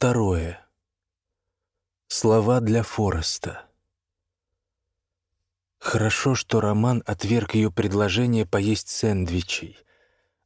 второе. Слова для Фореста. Хорошо, что Роман отверг ее предложение поесть сэндвичей.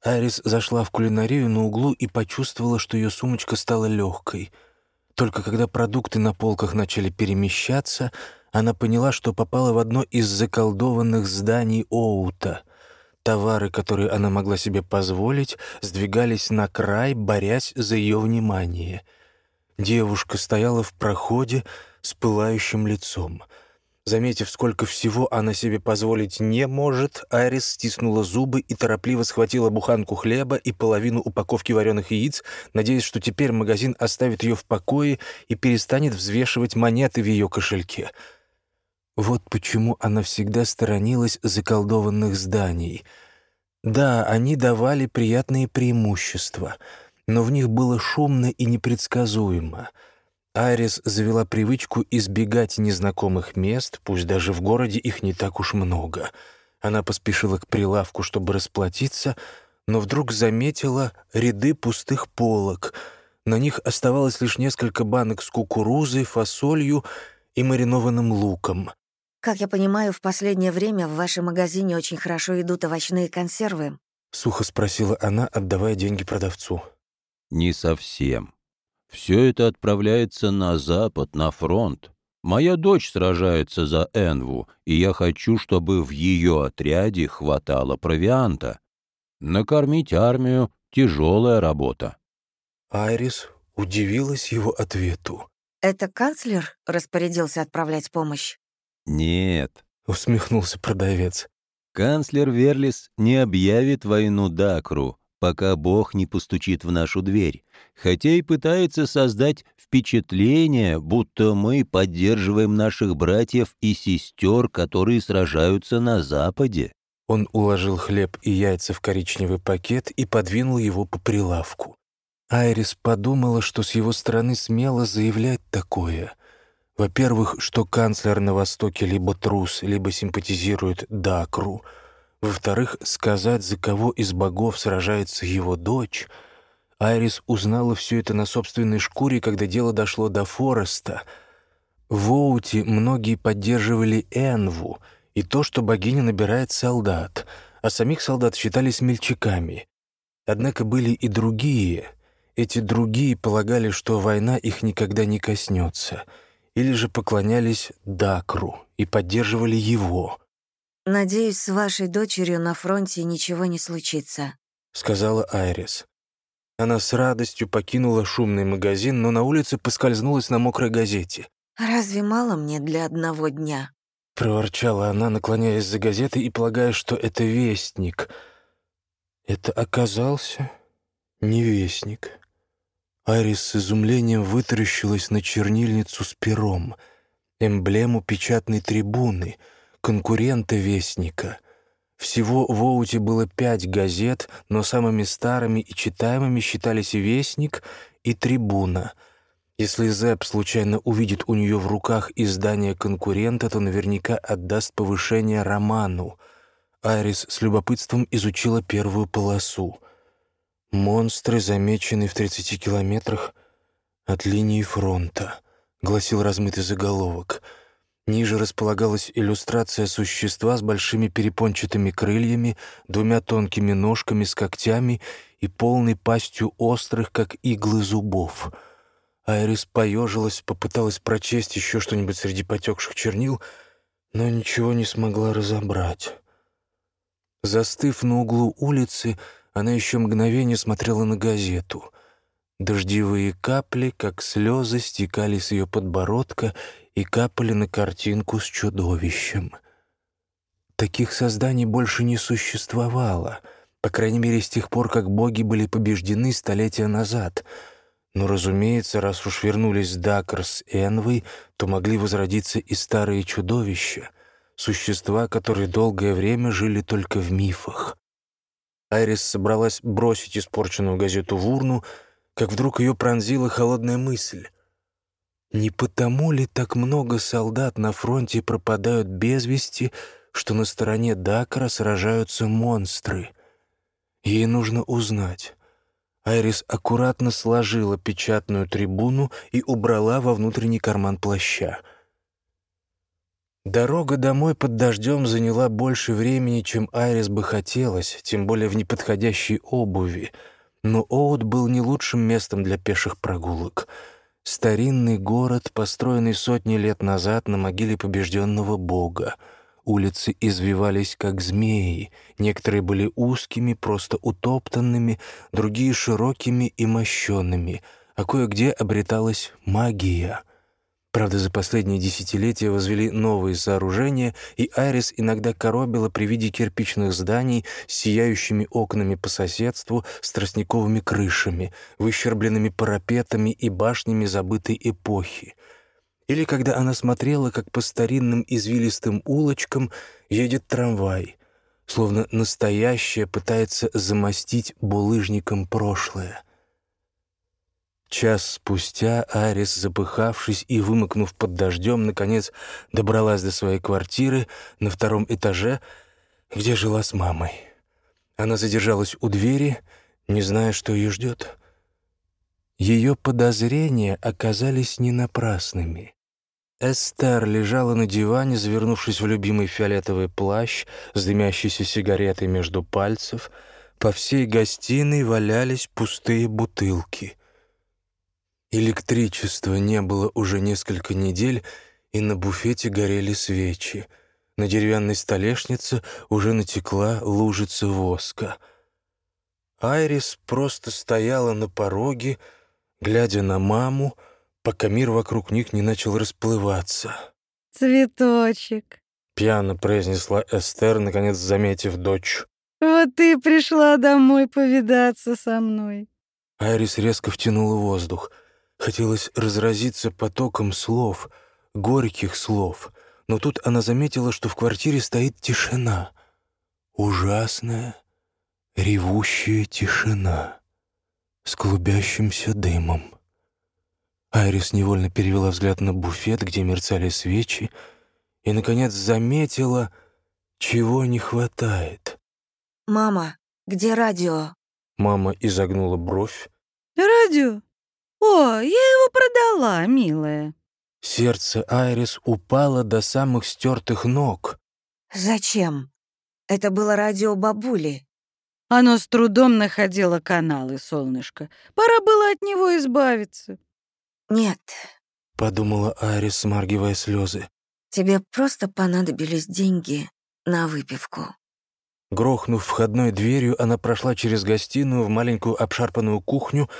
Арис зашла в кулинарию на углу и почувствовала, что ее сумочка стала легкой. Только когда продукты на полках начали перемещаться, она поняла, что попала в одно из заколдованных зданий Оута. Товары, которые она могла себе позволить, сдвигались на край, борясь за ее внимание. Девушка стояла в проходе с пылающим лицом — Заметив, сколько всего она себе позволить не может, Айрис стиснула зубы и торопливо схватила буханку хлеба и половину упаковки вареных яиц, надеясь, что теперь магазин оставит ее в покое и перестанет взвешивать монеты в ее кошельке. Вот почему она всегда сторонилась заколдованных зданий. Да, они давали приятные преимущества, но в них было шумно и непредсказуемо — Арис завела привычку избегать незнакомых мест, пусть даже в городе их не так уж много. Она поспешила к прилавку, чтобы расплатиться, но вдруг заметила ряды пустых полок. На них оставалось лишь несколько банок с кукурузой, фасолью и маринованным луком. «Как я понимаю, в последнее время в вашем магазине очень хорошо идут овощные консервы?» — сухо спросила она, отдавая деньги продавцу. «Не совсем», все это отправляется на запад, на фронт. Моя дочь сражается за Энву, и я хочу, чтобы в ее отряде хватало провианта. Накормить армию — тяжелая работа». Айрис удивилась его ответу. «Это канцлер распорядился отправлять помощь?» «Нет», — усмехнулся продавец. «Канцлер Верлис не объявит войну Дакру, пока Бог не постучит в нашу дверь, хотя и пытается создать впечатление, будто мы поддерживаем наших братьев и сестер, которые сражаются на Западе. Он уложил хлеб и яйца в коричневый пакет и подвинул его по прилавку. Айрис подумала, что с его стороны смело заявлять такое. Во-первых, что канцлер на Востоке либо трус, либо симпатизирует Дакру — во-вторых, сказать, за кого из богов сражается его дочь. Айрис узнала все это на собственной шкуре, когда дело дошло до Фореста. В Оуте многие поддерживали Энву и то, что богиня набирает солдат, а самих солдат считали смельчаками. Однако были и другие. Эти другие полагали, что война их никогда не коснется, или же поклонялись Дакру и поддерживали его — «Надеюсь, с вашей дочерью на фронте ничего не случится», — сказала Айрис. Она с радостью покинула шумный магазин, но на улице поскользнулась на мокрой газете. «Разве мало мне для одного дня?» — проворчала она, наклоняясь за газетой и полагая, что это вестник. Это оказался не вестник. Айрис с изумлением вытаращилась на чернильницу с пером, эмблему печатной трибуны — конкурента Вестника. Всего в Оуте было пять газет, но самыми старыми и читаемыми считались Вестник и Трибуна. Если Зэп случайно увидит у нее в руках издание конкурента, то наверняка отдаст повышение роману. Айрис с любопытством изучила первую полосу. «Монстры замечены в 30 километрах от линии фронта», — гласил размытый заголовок — Ниже располагалась иллюстрация существа с большими перепончатыми крыльями, двумя тонкими ножками с когтями и полной пастью острых, как иглы зубов. Айрис поежилась, попыталась прочесть еще что-нибудь среди потекших чернил, но ничего не смогла разобрать. Застыв на углу улицы, она еще мгновение смотрела на газету. Дождевые капли, как слезы, стекали с ее подбородка и капали на картинку с чудовищем. Таких созданий больше не существовало, по крайней мере, с тех пор, как боги были побеждены столетия назад. Но, разумеется, раз уж вернулись Дакр с Энвой, то могли возродиться и старые чудовища, существа, которые долгое время жили только в мифах. Айрис собралась бросить испорченную газету в урну, как вдруг ее пронзила холодная мысль — не потому ли так много солдат на фронте пропадают без вести, что на стороне Дакара сражаются монстры? Ей нужно узнать, Айрис аккуратно сложила печатную трибуну и убрала во внутренний карман плаща. Дорога домой под дождем заняла больше времени, чем Айрис бы хотелось, тем более в неподходящей обуви. Но Оут был не лучшим местом для пеших прогулок. Старинный город, построенный сотни лет назад на могиле побежденного бога. Улицы извивались, как змеи. Некоторые были узкими, просто утоптанными, другие — широкими и мощенными, а кое-где обреталась магия — Правда, за последние десятилетия возвели новые сооружения, и Айрис иногда коробила при виде кирпичных зданий с сияющими окнами по соседству, с тростниковыми крышами, выщербленными парапетами и башнями забытой эпохи. Или когда она смотрела, как по старинным извилистым улочкам едет трамвай, словно настоящее пытается замостить булыжником прошлое — Час спустя Арис, запыхавшись и вымокнув под дождем, наконец добралась до своей квартиры на втором этаже, где жила с мамой. Она задержалась у двери, не зная, что ее ждет. Ее подозрения оказались не напрасными. Эстер лежала на диване, завернувшись в любимый фиолетовый плащ с дымящейся сигаретой между пальцев. По всей гостиной валялись пустые бутылки — Электричества не было уже несколько недель, и на буфете горели свечи. На деревянной столешнице уже натекла лужица воска. Айрис просто стояла на пороге, глядя на маму, пока мир вокруг них не начал расплываться. «Цветочек», — пьяно произнесла Эстер, наконец заметив дочь. «Вот ты пришла домой повидаться со мной». Айрис резко втянула воздух — Хотелось разразиться потоком слов, горьких слов, но тут она заметила, что в квартире стоит тишина. Ужасная, ревущая тишина с клубящимся дымом. Айрис невольно перевела взгляд на буфет, где мерцали свечи, и, наконец, заметила, чего не хватает. «Мама, где радио?» Мама изогнула бровь. «Радио? «О, я его продала, милая». Сердце Айрис упало до самых стертых ног. «Зачем? Это было радио бабули». Оно с трудом находило каналы, солнышко. Пора было от него избавиться. «Нет», — подумала Айрис, смаргивая слезы. «Тебе просто понадобились деньги на выпивку». Грохнув входной дверью, она прошла через гостиную в маленькую обшарпанную кухню,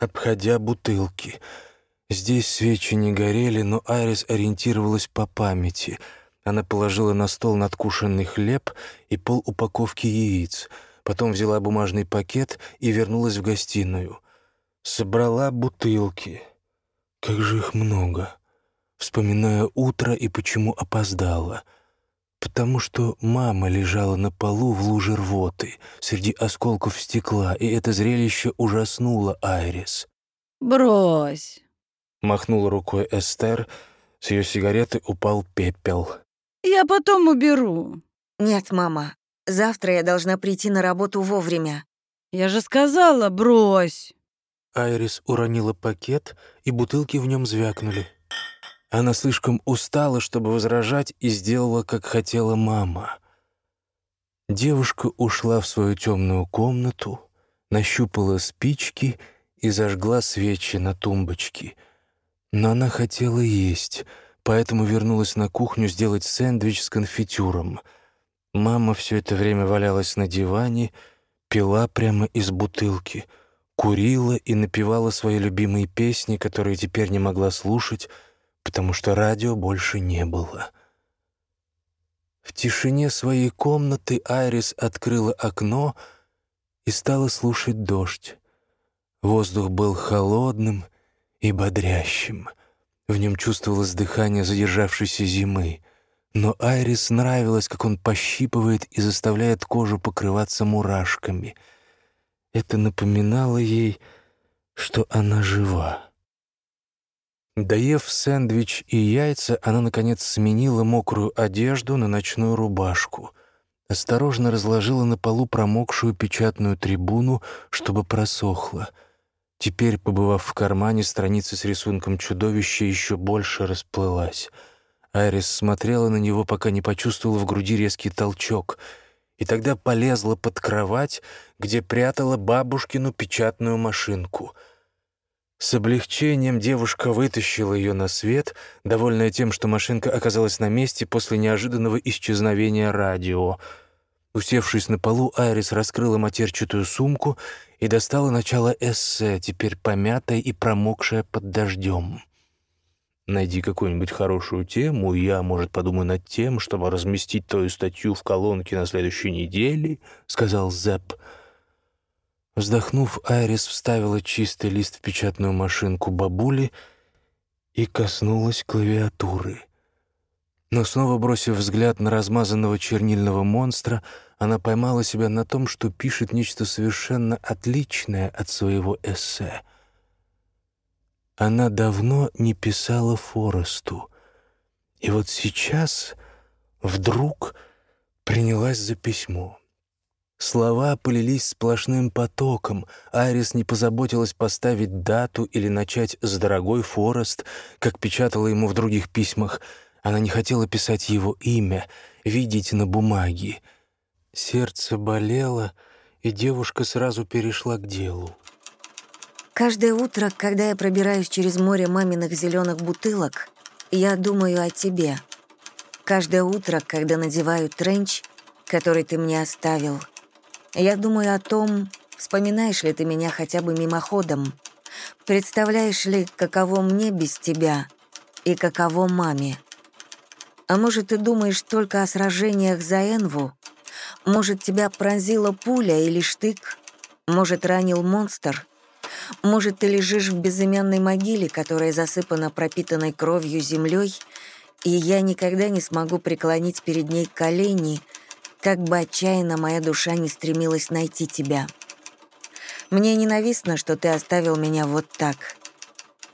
обходя бутылки. Здесь свечи не горели, но Айрис ориентировалась по памяти. Она положила на стол надкушенный хлеб и пол упаковки яиц, потом взяла бумажный пакет и вернулась в гостиную. Собрала бутылки. Как же их много. Вспоминая утро и почему опоздала — потому что мама лежала на полу в луже рвоты среди осколков стекла, и это зрелище ужаснуло Айрис. «Брось!» — махнула рукой Эстер, с ее сигареты упал пепел. «Я потом уберу». «Нет, мама, завтра я должна прийти на работу вовремя». «Я же сказала, брось!» Айрис уронила пакет, и бутылки в нем звякнули. Она слишком устала, чтобы возражать, и сделала, как хотела мама. Девушка ушла в свою темную комнату, нащупала спички и зажгла свечи на тумбочке. Но она хотела есть, поэтому вернулась на кухню сделать сэндвич с конфитюром. Мама все это время валялась на диване, пила прямо из бутылки, курила и напевала свои любимые песни, которые теперь не могла слушать, потому что радио больше не было. В тишине своей комнаты Айрис открыла окно и стала слушать дождь. Воздух был холодным и бодрящим. В нем чувствовалось дыхание задержавшейся зимы. Но Айрис нравилось, как он пощипывает и заставляет кожу покрываться мурашками. Это напоминало ей, что она жива. Доев сэндвич и яйца, она, наконец, сменила мокрую одежду на ночную рубашку. осторожно разложила на полу промокшую печатную трибуну, чтобы просохла. Теперь, побывав в кармане, страница с рисунком чудовища еще больше расплылась. Айрис смотрела на него, пока не почувствовала в груди резкий толчок, и тогда полезла под кровать, где прятала бабушкину печатную машинку — с облегчением девушка вытащила ее на свет, довольная тем, что машинка оказалась на месте после неожиданного исчезновения радио. Усевшись на полу, Айрис раскрыла матерчатую сумку и достала начало эссе, теперь помятое и промокшее под дождем. «Найди какую-нибудь хорошую тему, я, может, подумаю над тем, чтобы разместить твою статью в колонке на следующей неделе», — сказал Зепп. Вздохнув, Айрис вставила чистый лист в печатную машинку бабули и коснулась клавиатуры. Но снова бросив взгляд на размазанного чернильного монстра, она поймала себя на том, что пишет нечто совершенно отличное от своего эссе. Она давно не писала Форесту, и вот сейчас вдруг принялась за письмо. Слова полились сплошным потоком. Айрис не позаботилась поставить дату или начать с «дорогой Форест», как печатала ему в других письмах. Она не хотела писать его имя, видеть на бумаге. Сердце болело, и девушка сразу перешла к делу. Каждое утро, когда я пробираюсь через море маминых зеленых бутылок, я думаю о тебе. Каждое утро, когда надеваю тренч, который ты мне оставил — я думаю о том, вспоминаешь ли ты меня хотя бы мимоходом, представляешь ли, каково мне без тебя и каково маме. А может, ты думаешь только о сражениях за Энву? Может, тебя пронзила пуля или штык? Может, ранил монстр? Может, ты лежишь в безымянной могиле, которая засыпана пропитанной кровью землей, и я никогда не смогу преклонить перед ней колени — как бы отчаянно моя душа не стремилась найти тебя. Мне ненавистно, что ты оставил меня вот так.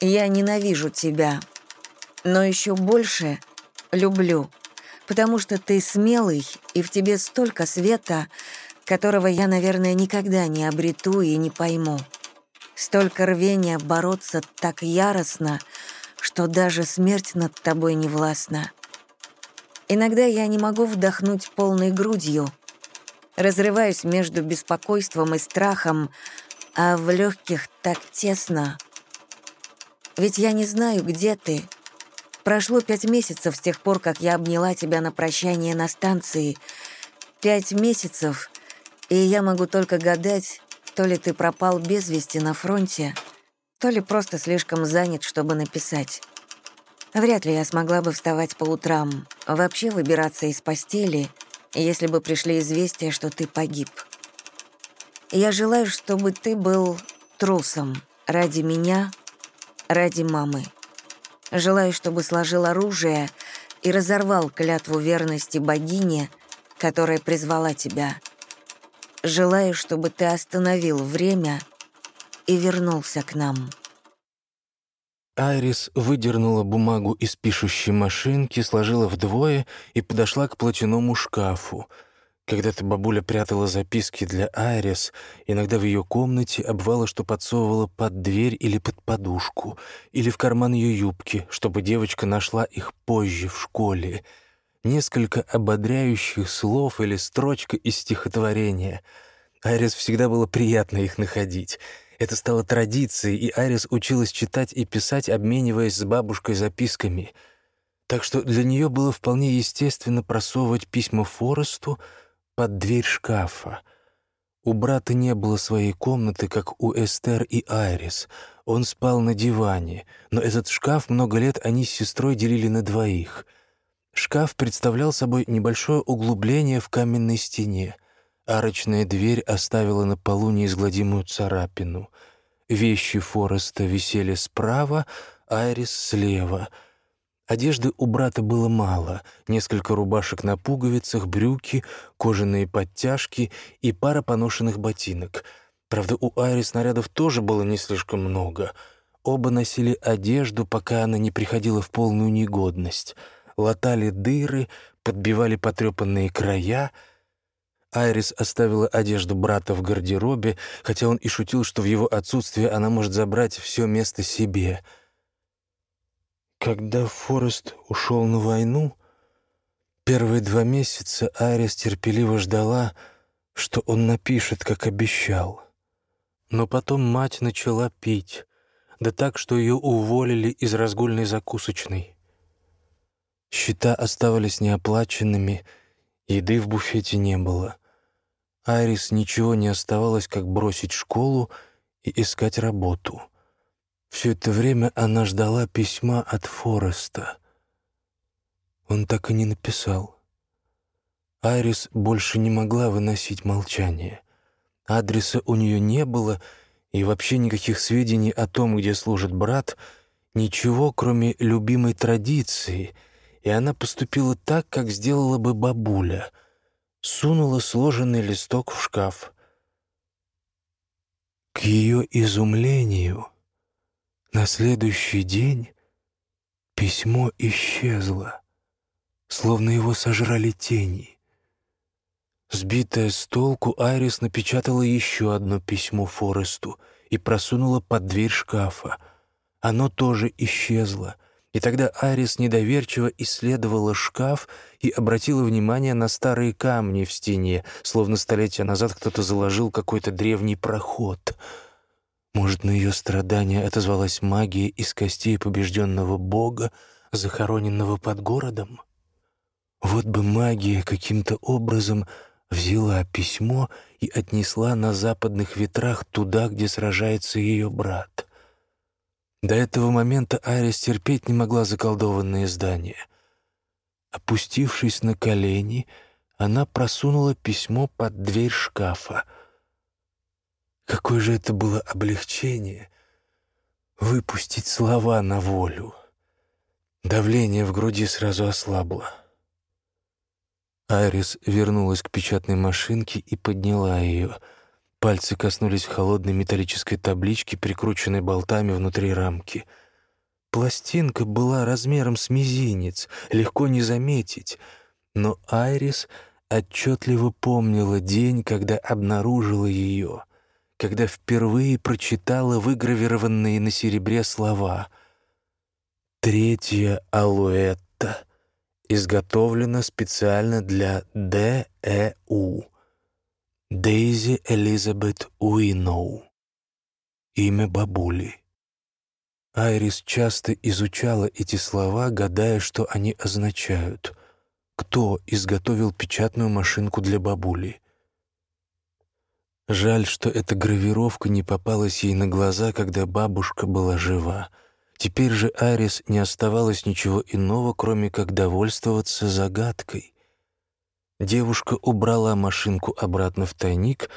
Я ненавижу тебя, но еще больше люблю, потому что ты смелый, и в тебе столько света, которого я, наверное, никогда не обрету и не пойму. Столько рвения бороться так яростно, что даже смерть над тобой не властна. Иногда я не могу вдохнуть полной грудью. Разрываюсь между беспокойством и страхом, а в легких так тесно. Ведь я не знаю, где ты. Прошло пять месяцев с тех пор, как я обняла тебя на прощание на станции. Пять месяцев, и я могу только гадать, то ли ты пропал без вести на фронте, то ли просто слишком занят, чтобы написать. Вряд ли я смогла бы вставать по утрам, вообще выбираться из постели, если бы пришли известия, что ты погиб. Я желаю, чтобы ты был трусом ради меня, ради мамы. Желаю, чтобы сложил оружие и разорвал клятву верности богине, которая призвала тебя. Желаю, чтобы ты остановил время и вернулся к нам». Айрис выдернула бумагу из пишущей машинки, сложила вдвое и подошла к платяному шкафу. Когда-то бабуля прятала записки для Айрис, иногда в ее комнате обвала, что подсовывала под дверь или под подушку, или в карман ее юбки, чтобы девочка нашла их позже в школе. Несколько ободряющих слов или строчка из стихотворения. Айрис всегда было приятно их находить — это стало традицией, и Арис училась читать и писать, обмениваясь с бабушкой записками. Так что для нее было вполне естественно просовывать письма Форесту под дверь шкафа. У брата не было своей комнаты, как у Эстер и Айрис. Он спал на диване, но этот шкаф много лет они с сестрой делили на двоих. Шкаф представлял собой небольшое углубление в каменной стене — Арочная дверь оставила на полу неизгладимую царапину. Вещи Фореста висели справа, Айрис слева. Одежды у брата было мало. Несколько рубашек на пуговицах, брюки, кожаные подтяжки и пара поношенных ботинок. Правда, у Айрис нарядов тоже было не слишком много. Оба носили одежду, пока она не приходила в полную негодность. Латали дыры, подбивали потрепанные края — Айрис оставила одежду брата в гардеробе, хотя он и шутил, что в его отсутствие она может забрать все место себе. Когда Форест ушел на войну, первые два месяца Айрис терпеливо ждала, что он напишет, как обещал. Но потом мать начала пить, да так, что ее уволили из разгульной закусочной. Счета оставались неоплаченными, еды в буфете не было. Айрис ничего не оставалось, как бросить школу и искать работу. Все это время она ждала письма от Фореста. Он так и не написал. Айрис больше не могла выносить молчание. Адреса у нее не было, и вообще никаких сведений о том, где служит брат, ничего, кроме любимой традиции — и она поступила так, как сделала бы бабуля. Сунула сложенный листок в шкаф. К ее изумлению на следующий день письмо исчезло, словно его сожрали тени. Сбитая с толку, Айрис напечатала еще одно письмо Форесту и просунула под дверь шкафа. Оно тоже исчезло — и тогда Арис недоверчиво исследовала шкаф и обратила внимание на старые камни в стене, словно столетия назад кто-то заложил какой-то древний проход. Может, на ее страдания отозвалась магия из костей побежденного бога, захороненного под городом? Вот бы магия каким-то образом взяла письмо и отнесла на западных ветрах туда, где сражается ее брат. До этого момента Арис терпеть не могла заколдованные здания. Опустившись на колени, она просунула письмо под дверь шкафа. Какое же это было облегчение — выпустить слова на волю. Давление в груди сразу ослабло. Айрис вернулась к печатной машинке и подняла ее — Пальцы коснулись холодной металлической таблички, прикрученной болтами внутри рамки. Пластинка была размером с мизинец, легко не заметить, но Айрис отчетливо помнила день, когда обнаружила ее, когда впервые прочитала выгравированные на серебре слова «Третья алуэтта» изготовлена специально для ДЭУ. Дейзи Элизабет Уиноу. Имя бабули. Айрис часто изучала эти слова, гадая, что они означают. Кто изготовил печатную машинку для бабули? Жаль, что эта гравировка не попалась ей на глаза, когда бабушка была жива. Теперь же Айрис не оставалось ничего иного, кроме как довольствоваться загадкой. Девушка убрала машинку обратно в тайник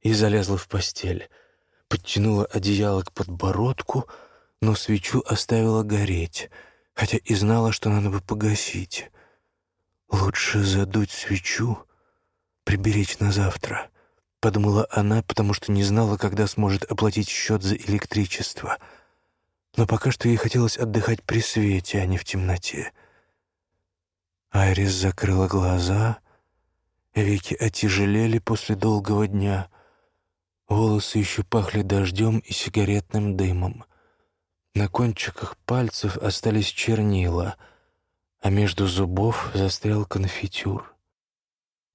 и залезла в постель. Подтянула одеяло к подбородку, но свечу оставила гореть, хотя и знала, что надо бы погасить. «Лучше задуть свечу, приберечь на завтра», — подумала она, потому что не знала, когда сможет оплатить счет за электричество. Но пока что ей хотелось отдыхать при свете, а не в темноте. Айрис закрыла глаза — Веки отяжелели после долгого дня. Волосы еще пахли дождем и сигаретным дымом. На кончиках пальцев остались чернила, а между зубов застрял конфитюр.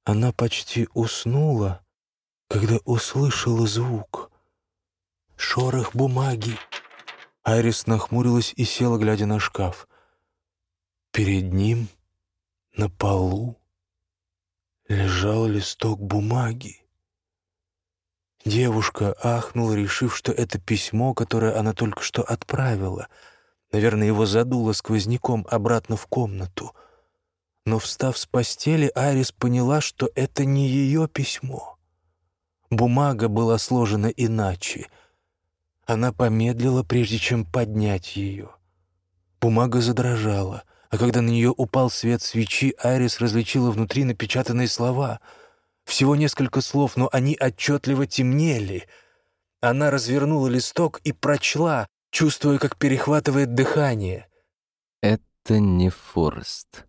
Она почти уснула, когда услышала звук. Шорох бумаги. Айрис нахмурилась и села, глядя на шкаф. Перед ним, на полу, лежал листок бумаги. Девушка ахнула, решив, что это письмо, которое она только что отправила. Наверное, его задуло сквозняком обратно в комнату. Но, встав с постели, Арис поняла, что это не ее письмо. Бумага была сложена иначе. Она помедлила, прежде чем поднять ее. Бумага задрожала — а когда на нее упал свет свечи, Айрис различила внутри напечатанные слова. Всего несколько слов, но они отчетливо темнели. Она развернула листок и прочла, чувствуя, как перехватывает дыхание. «Это не Форест.